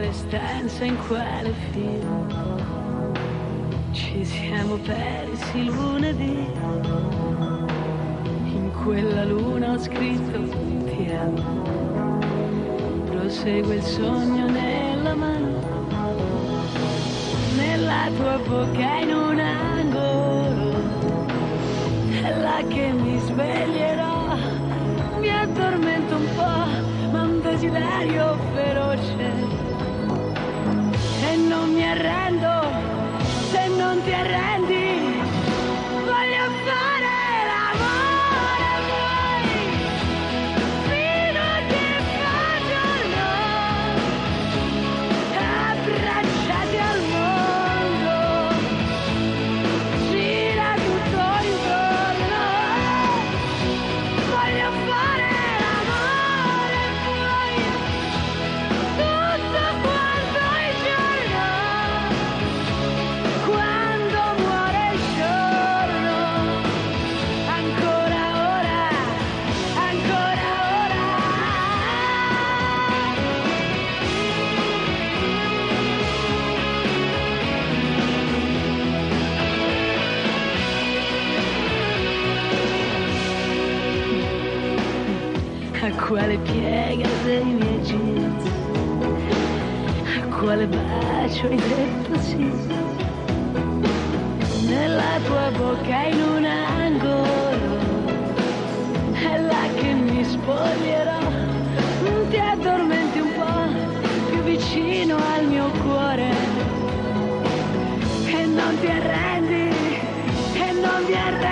quale stanza, in quale film. Ci siamo persi lunedì. In quella luna ho scritto ti amo. Prosegue il sogno nella mano. Nella tua bocca in un angolo. È là che mi sveglierò. Mi addormento un po', ma un desiderio feroce. E non mi arrendo se non ti arrendi. Quale piega dei miei jeans, quale bacio hai detto sì. Nella tua bocca in un angolo. È là che mi spoglierò. Ti addormenti un po' più vicino al mio cuore. E non ti arrendi e non ti arrendi